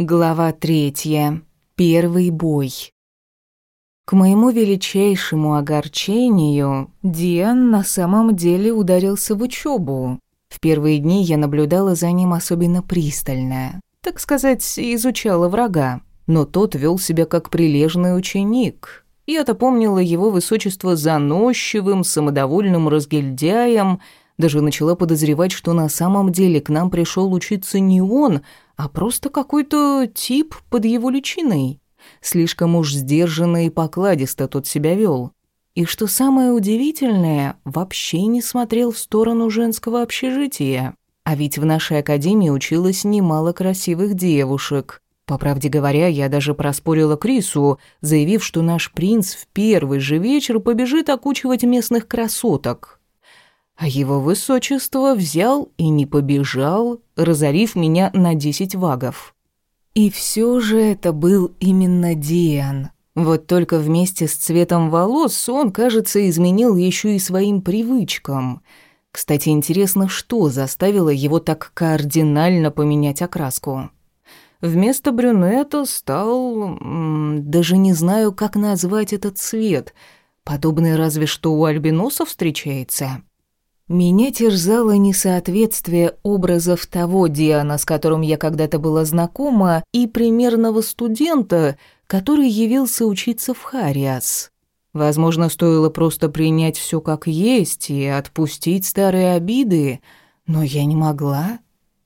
Глава третья. Первый бой. К моему величайшему огорчению, Диан на самом деле ударился в учебу. В первые дни я наблюдала за ним особенно пристально. Так сказать, изучала врага. Но тот вел себя как прилежный ученик. Я-то помнила его высочество заносчивым, самодовольным разгильдяем, даже начала подозревать, что на самом деле к нам пришел учиться не он, а просто какой-то тип под его личиной. Слишком уж сдержанно и покладисто тот себя вел. И что самое удивительное, вообще не смотрел в сторону женского общежития. А ведь в нашей академии училось немало красивых девушек. По правде говоря, я даже проспорила Крису, заявив, что наш принц в первый же вечер побежит окучивать местных красоток. А его высочество взял и не побежал, разорив меня на десять вагов. И все же это был именно Диан. Вот только вместе с цветом волос он, кажется, изменил еще и своим привычкам. Кстати, интересно, что заставило его так кардинально поменять окраску. Вместо брюнета стал... даже не знаю, как назвать этот цвет. Подобный разве что у альбиносов встречается. Меня терзало несоответствие образов того Диана, с которым я когда-то была знакома, и примерного студента, который явился учиться в Хариас. Возможно, стоило просто принять все как есть и отпустить старые обиды, но я не могла.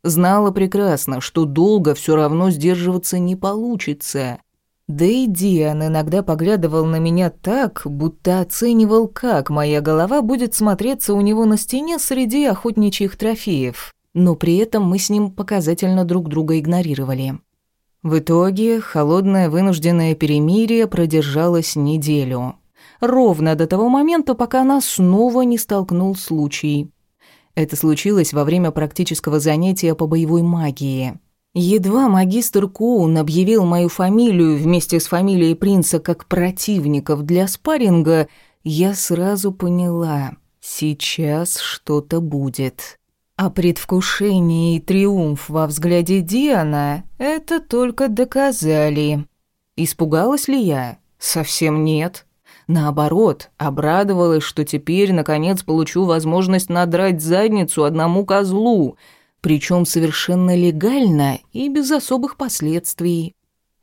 Знала прекрасно, что долго все равно сдерживаться не получится. Да и Диан иногда поглядывал на меня так, будто оценивал, как моя голова будет смотреться у него на стене среди охотничьих трофеев. Но при этом мы с ним показательно друг друга игнорировали. В итоге холодное вынужденное перемирие продержалось неделю. Ровно до того момента, пока нас снова не столкнул случай. Это случилось во время практического занятия по боевой магии. Едва магистр Коун объявил мою фамилию вместе с фамилией принца как противников для спарринга, я сразу поняла, сейчас что-то будет. А предвкушение и триумф во взгляде Диана это только доказали. Испугалась ли я? Совсем нет. Наоборот, обрадовалась, что теперь, наконец, получу возможность надрать задницу одному козлу — причем совершенно легально и без особых последствий.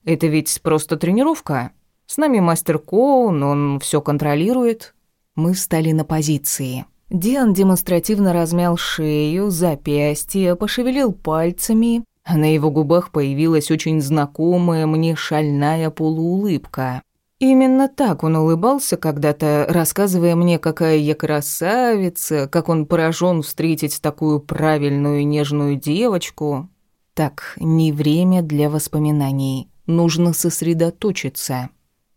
Это ведь просто тренировка. С нами мастер Коун, он все контролирует. Мы встали на позиции. Диан демонстративно размял шею, запястье, пошевелил пальцами, а на его губах появилась очень знакомая мне шальная полуулыбка. Именно так он улыбался когда-то, рассказывая мне, какая я красавица, как он поражен встретить такую правильную нежную девочку. Так, не время для воспоминаний. Нужно сосредоточиться.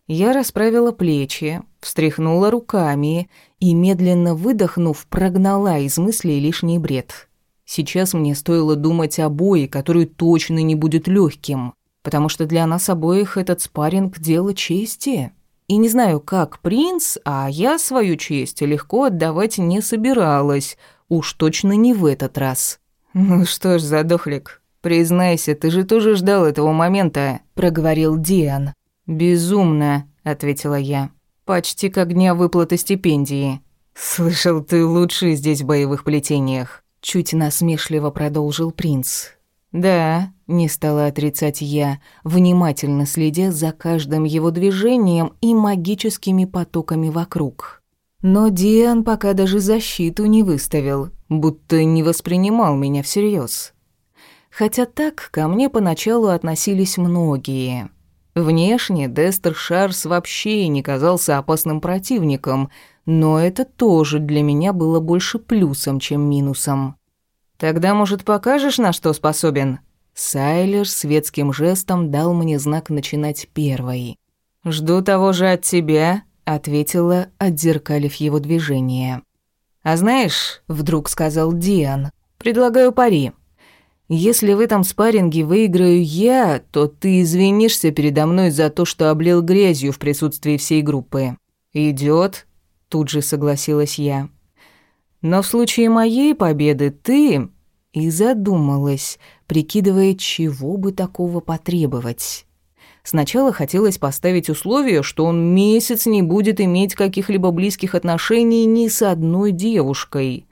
Я расправила плечи, встряхнула руками и, медленно выдохнув, прогнала из мыслей лишний бред. Сейчас мне стоило думать о бое, который точно не будет легким потому что для нас обоих этот спарринг – дело чести. И не знаю, как принц, а я свою честь легко отдавать не собиралась, уж точно не в этот раз. «Ну что ж, задохлик, признайся, ты же тоже ждал этого момента», – проговорил Диан. «Безумно», – ответила я. «Почти как дня выплаты стипендии». «Слышал, ты лучший здесь в боевых плетениях», – чуть насмешливо продолжил принц. «Да», — не стала отрицать я, внимательно следя за каждым его движением и магическими потоками вокруг. Но Диан пока даже защиту не выставил, будто не воспринимал меня всерьез. Хотя так ко мне поначалу относились многие. Внешне Дестер Шарс вообще не казался опасным противником, но это тоже для меня было больше плюсом, чем минусом. «Тогда, может, покажешь, на что способен?» Сайлер светским жестом дал мне знак начинать первой. «Жду того же от тебя», — ответила, отзеркалив его движение. «А знаешь», — вдруг сказал Диан, — «предлагаю пари. Если в этом спарринге выиграю я, то ты извинишься передо мной за то, что облил грязью в присутствии всей группы». «Идёт», — тут же согласилась я. «Но в случае моей победы ты...» И задумалась, прикидывая, чего бы такого потребовать. Сначала хотелось поставить условие, что он месяц не будет иметь каких-либо близких отношений ни с одной девушкой.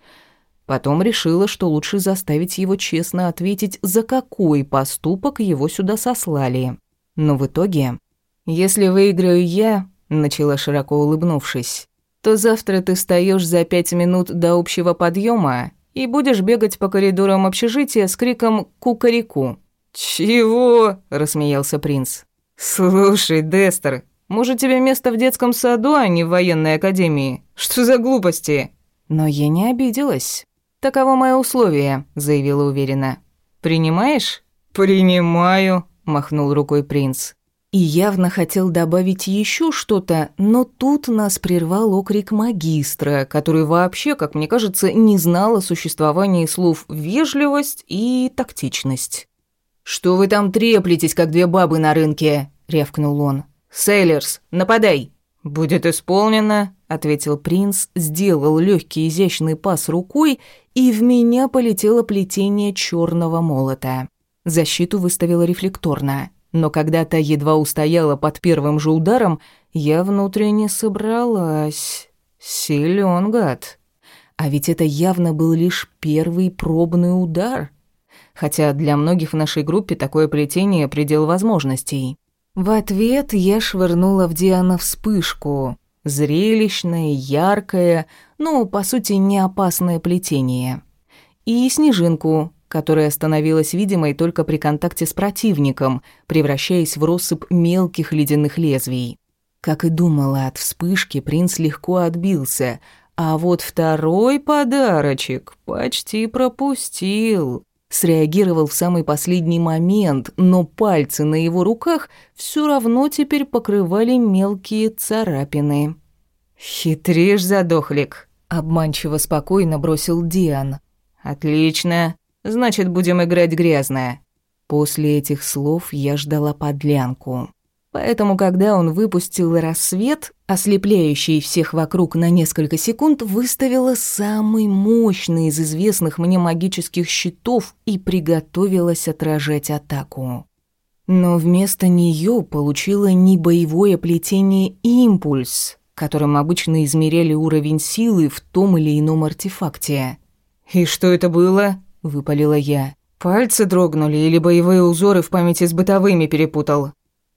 Потом решила, что лучше заставить его честно ответить, за какой поступок его сюда сослали. Но в итоге, если выиграю я, начала широко улыбнувшись, то завтра ты встаёшь за пять минут до общего подъема и будешь бегать по коридорам общежития с криком «Кукареку». «Чего?» – рассмеялся принц. «Слушай, Дестер, может, тебе место в детском саду, а не в военной академии? Что за глупости?» Но я не обиделась. «Таково мое условие», – заявила уверенно. «Принимаешь?» «Принимаю», – махнул рукой принц. И явно хотел добавить еще что-то, но тут нас прервал окрик магистра, который вообще, как мне кажется, не знал о существовании слов «вежливость» и «тактичность». «Что вы там треплетесь, как две бабы на рынке?» — рявкнул он. «Сейлерс, нападай!» «Будет исполнено», — ответил принц, сделал легкий изящный пас рукой, и в меня полетело плетение черного молота. Защиту выставила рефлекторно но когда та едва устояла под первым же ударом, я внутренне собралась. Силён гад. А ведь это явно был лишь первый пробный удар. Хотя для многих в нашей группе такое плетение – предел возможностей. В ответ я швырнула в Диана вспышку. Зрелищное, яркое, но, по сути, не опасное плетение. И снежинку, которая становилась видимой только при контакте с противником, превращаясь в россыпь мелких ледяных лезвий. Как и думала, от вспышки принц легко отбился, а вот второй подарочек почти пропустил. Среагировал в самый последний момент, но пальцы на его руках все равно теперь покрывали мелкие царапины. «Хитришь, задохлик», — обманчиво спокойно бросил Диан. «Отлично. Значит, будем играть грязное». После этих слов я ждала подлянку. Поэтому, когда он выпустил рассвет, ослепляющий всех вокруг на несколько секунд, выставила самый мощный из известных мне магических щитов и приготовилась отражать атаку. Но вместо нее получила не боевое плетение «Импульс», которым обычно измеряли уровень силы в том или ином артефакте. «И что это было?» — выпалила я. «Пальцы дрогнули или боевые узоры в памяти с бытовыми перепутал?»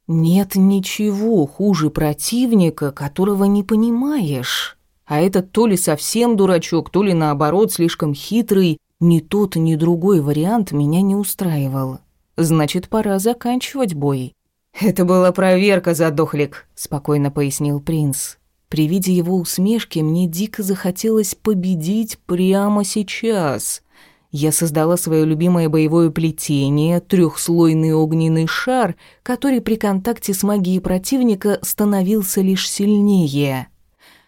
«Нет ничего хуже противника, которого не понимаешь. А этот то ли совсем дурачок, то ли наоборот слишком хитрый. Ни тот, ни другой вариант меня не устраивал. Значит, пора заканчивать бой». «Это была проверка, задохлик», — спокойно пояснил принц. При виде его усмешки мне дико захотелось победить прямо сейчас. Я создала свое любимое боевое плетение, трехслойный огненный шар, который при контакте с магией противника становился лишь сильнее.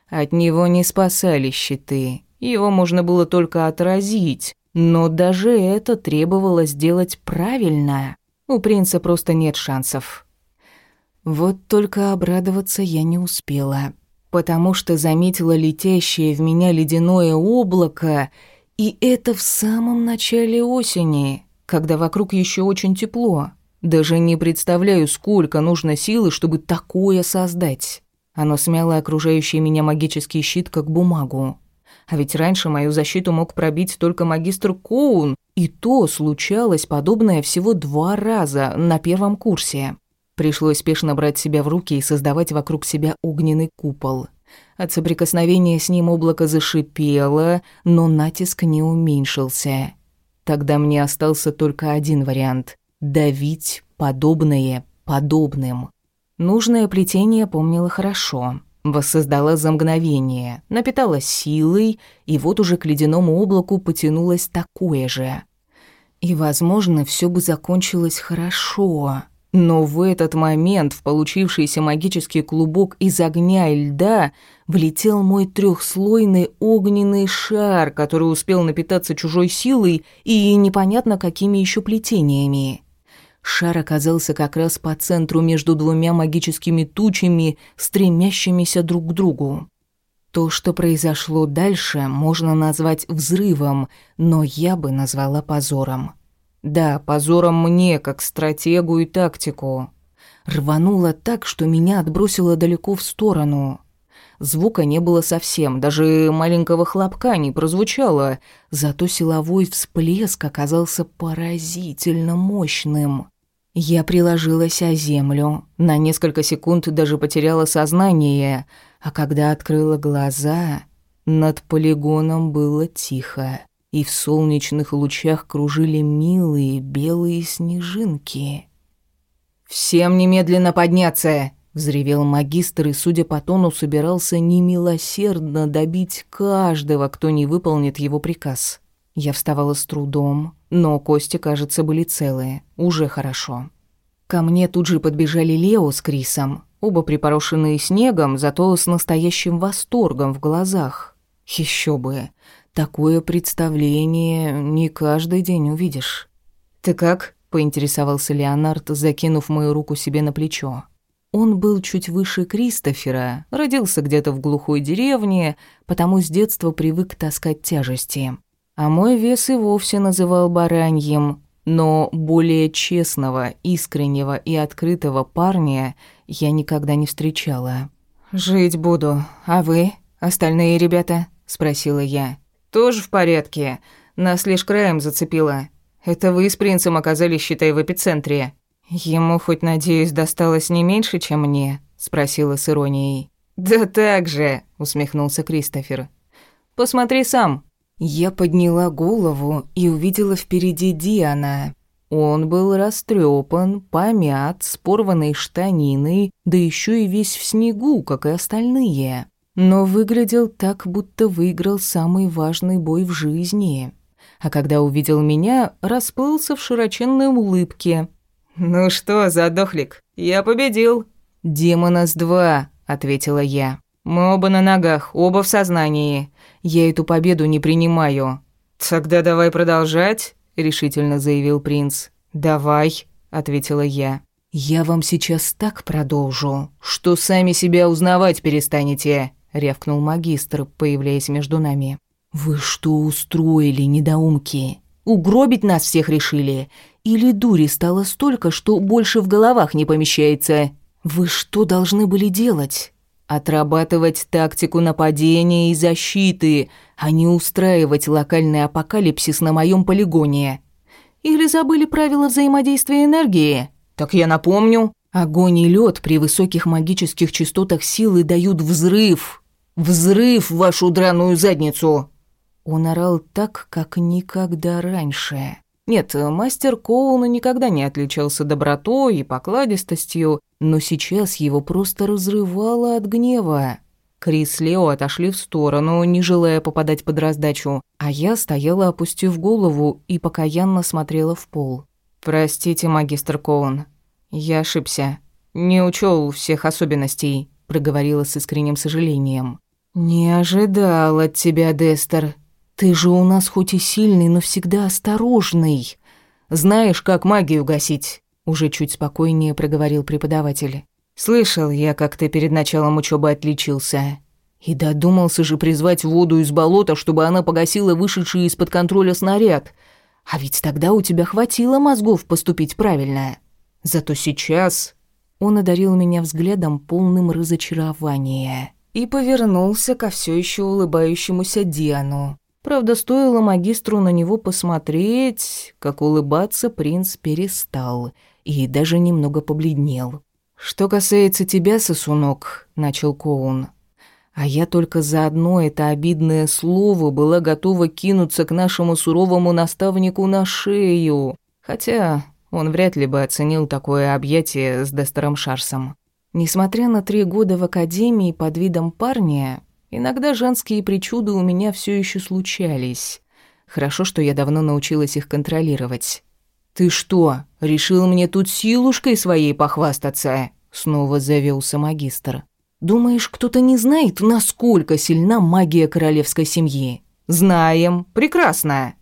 От него не спасали щиты, его можно было только отразить, но даже это требовалось сделать правильно. У принца просто нет шансов. Вот только обрадоваться я не успела, потому что заметила летящее в меня ледяное облако — и это в самом начале осени, когда вокруг еще очень тепло. Даже не представляю, сколько нужно силы, чтобы такое создать. Оно смяло окружающий меня магический щит, как бумагу. А ведь раньше мою защиту мог пробить только магистр Коун, и то случалось подобное всего два раза на первом курсе. Пришлось спешно брать себя в руки и создавать вокруг себя огненный купол. От соприкосновения с ним облако зашипело, но натиск не уменьшился. Тогда мне остался только один вариант — давить подобное подобным. Нужное плетение помнила хорошо. Воссоздала за мгновение, напитала силой, и вот уже к ледяному облаку потянулось такое же. И, возможно, все бы закончилось хорошо, но в этот момент в получившийся магический клубок из огня и льда влетел мой трехслойный огненный шар, который успел напитаться чужой силой и непонятно какими еще плетениями. Шар оказался как раз по центру между двумя магическими тучами, стремящимися друг к другу. То, что произошло дальше, можно назвать взрывом, но я бы назвала позором. Да, позором мне, как стратегу и тактику. Рвануло так, что меня отбросило далеко в сторону. Звука не было совсем, даже маленького хлопка не прозвучало, зато силовой всплеск оказался поразительно мощным. Я приложилась о землю, на несколько секунд даже потеряла сознание, а когда открыла глаза, над полигоном было тихо, и в солнечных лучах кружили милые белые снежинки. «Всем немедленно подняться!» Взревел магистр и, судя по тону, собирался немилосердно добить каждого, кто не выполнит его приказ. Я вставала с трудом, но кости, кажется, были целые. Уже хорошо. Ко мне тут же подбежали Лео с Крисом, оба припорошенные снегом, зато с настоящим восторгом в глазах. Еще бы, такое представление не каждый день увидишь. «Ты как?» — поинтересовался Леонард, закинув мою руку себе на плечо. Он был чуть выше Кристофера, родился где-то в глухой деревне, потому с детства привык таскать тяжести. А мой вес и вовсе называл бараньем, но более честного, искреннего и открытого парня я никогда не встречала. «Жить буду, а вы, остальные ребята?» – спросила я. «Тоже в порядке. Нас лишь краем зацепило. Это вы с принцем оказались, считай, в эпицентре». «Ему хоть, надеюсь, досталось не меньше, чем мне?» — спросила с иронией. «Да так же!» — усмехнулся Кристофер. «Посмотри сам». Я подняла голову и увидела впереди Диана. Он был растрепан, помят, с порванной штаниной, да еще и весь в снегу, как и остальные. Но выглядел так, будто выиграл самый важный бой в жизни. А когда увидел меня, расплылся в широченной улыбке, «Ну что, задохлик, я победил». «Демона с два», — ответила я. «Мы оба на ногах, оба в сознании. Я эту победу не принимаю». «Тогда давай продолжать», — решительно заявил принц. «Давай», — ответила я. «Я вам сейчас так продолжу, что сами себя узнавать перестанете», — рявкнул магистр, появляясь между нами. «Вы что устроили, недоумки? Угробить нас всех решили? Или дури стало столько, что больше в головах не помещается? Вы что должны были делать? Отрабатывать тактику нападения и защиты, а не устраивать локальный апокалипсис на моем полигоне. Или забыли правила взаимодействия энергии? Так я напомню. Огонь и лед при высоких магических частотах силы дают взрыв. Взрыв в вашу драную задницу. Он орал так, как никогда раньше. Нет, мастер Коуна никогда не отличался добротой и покладистостью, но сейчас его просто разрывало от гнева. Крис и Лео отошли в сторону, не желая попадать под раздачу, а я стояла, опустив голову, и покаянно смотрела в пол. «Простите, магистр Коун, я ошибся. Не учел всех особенностей», — проговорила с искренним сожалением. «Не ожидал от тебя, Дестер», «Ты же у нас хоть и сильный, но всегда осторожный. Знаешь, как магию гасить?» Уже чуть спокойнее проговорил преподаватель. «Слышал я, как ты перед началом учебы отличился. И додумался же призвать воду из болота, чтобы она погасила вышедший из-под контроля снаряд. А ведь тогда у тебя хватило мозгов поступить правильно. Зато сейчас...» Он одарил меня взглядом полным разочарования и повернулся ко все еще улыбающемуся Диану. Правда, стоило магистру на него посмотреть, как улыбаться принц перестал и даже немного побледнел. «Что касается тебя, сосунок», — начал Коун, «а я только за одно это обидное слово была готова кинуться к нашему суровому наставнику на шею, хотя он вряд ли бы оценил такое объятие с Дестером Шарсом. Несмотря на три года в академии под видом парня, Иногда женские причуды у меня все еще случались. Хорошо, что я давно научилась их контролировать. «Ты что, решил мне тут силушкой своей похвастаться?» Снова завелся магистр. «Думаешь, кто-то не знает, насколько сильна магия королевской семьи?» «Знаем. Прекрасно.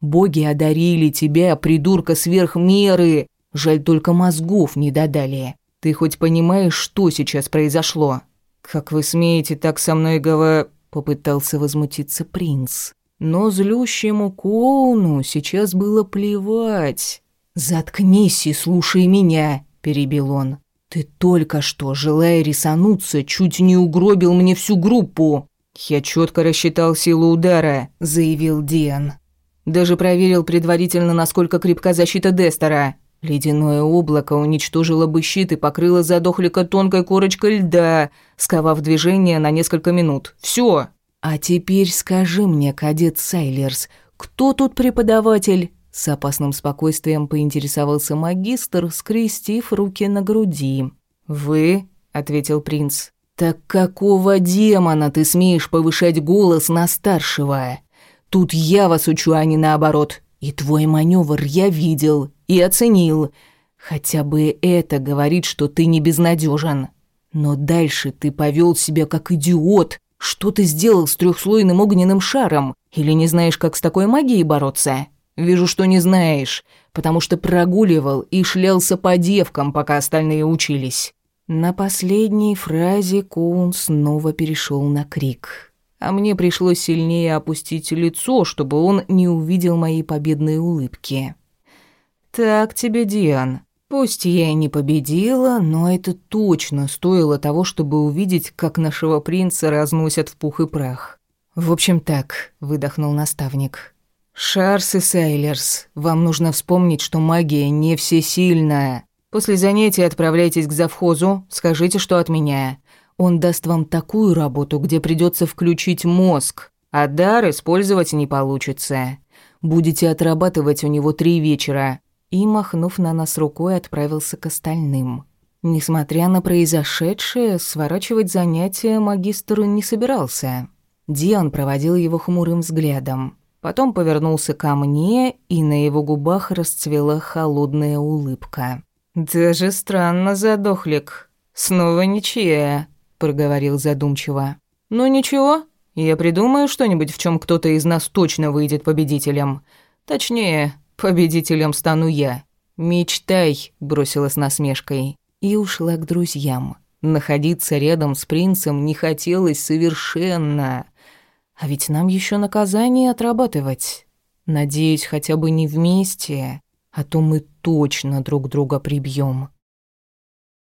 Боги одарили тебя, придурка, сверх меры. Жаль, только мозгов не додали. Ты хоть понимаешь, что сейчас произошло?» «Как вы смеете так со мной гова...» — попытался возмутиться принц. Но злющему Коуну сейчас было плевать. «Заткнись и слушай меня», — перебил он. «Ты только что, желая рисануться, чуть не угробил мне всю группу». «Я четко рассчитал силу удара», — заявил Диан. «Даже проверил предварительно, насколько крепка защита Дестера. Ледяное облако уничтожило бы щит и покрыло задохлика тонкой корочкой льда, сковав движение на несколько минут. Все. А теперь скажи мне, кадет Сайлерс, кто тут преподаватель? С опасным спокойствием поинтересовался магистр, скрестив руки на груди. «Вы?» — ответил принц. «Так какого демона ты смеешь повышать голос на старшего? Тут я вас учу, а не наоборот. И твой маневр я видел и оценил. Хотя бы это говорит, что ты не безнадежен. Но дальше ты повел себя как идиот. Что ты сделал с трехслойным огненным шаром? Или не знаешь, как с такой магией бороться? Вижу, что не знаешь, потому что прогуливал и шлялся по девкам, пока остальные учились. На последней фразе Коун снова перешел на крик а мне пришлось сильнее опустить лицо, чтобы он не увидел моей победной улыбки. «Так тебе, Диан. Пусть я и не победила, но это точно стоило того, чтобы увидеть, как нашего принца разносят в пух и прах. В общем так», — выдохнул наставник. «Шарс и Сайлерс, вам нужно вспомнить, что магия не всесильная. После занятий отправляйтесь к завхозу, скажите, что от меня. Он даст вам такую работу, где придется включить мозг, а дар использовать не получится. Будете отрабатывать у него три вечера». И, махнув на нас рукой, отправился к остальным. Несмотря на произошедшее, сворачивать занятия магистр не собирался. Диан проводил его хмурым взглядом. Потом повернулся ко мне, и на его губах расцвела холодная улыбка. «Даже странно, задохлик. Снова ничья проговорил задумчиво. «Ну ничего, я придумаю что-нибудь, в чем кто-то из нас точно выйдет победителем. Точнее, победителем стану я. Мечтай», — бросила с насмешкой. И ушла к друзьям. Находиться рядом с принцем не хотелось совершенно. А ведь нам еще наказание отрабатывать. Надеюсь, хотя бы не вместе, а то мы точно друг друга прибьем.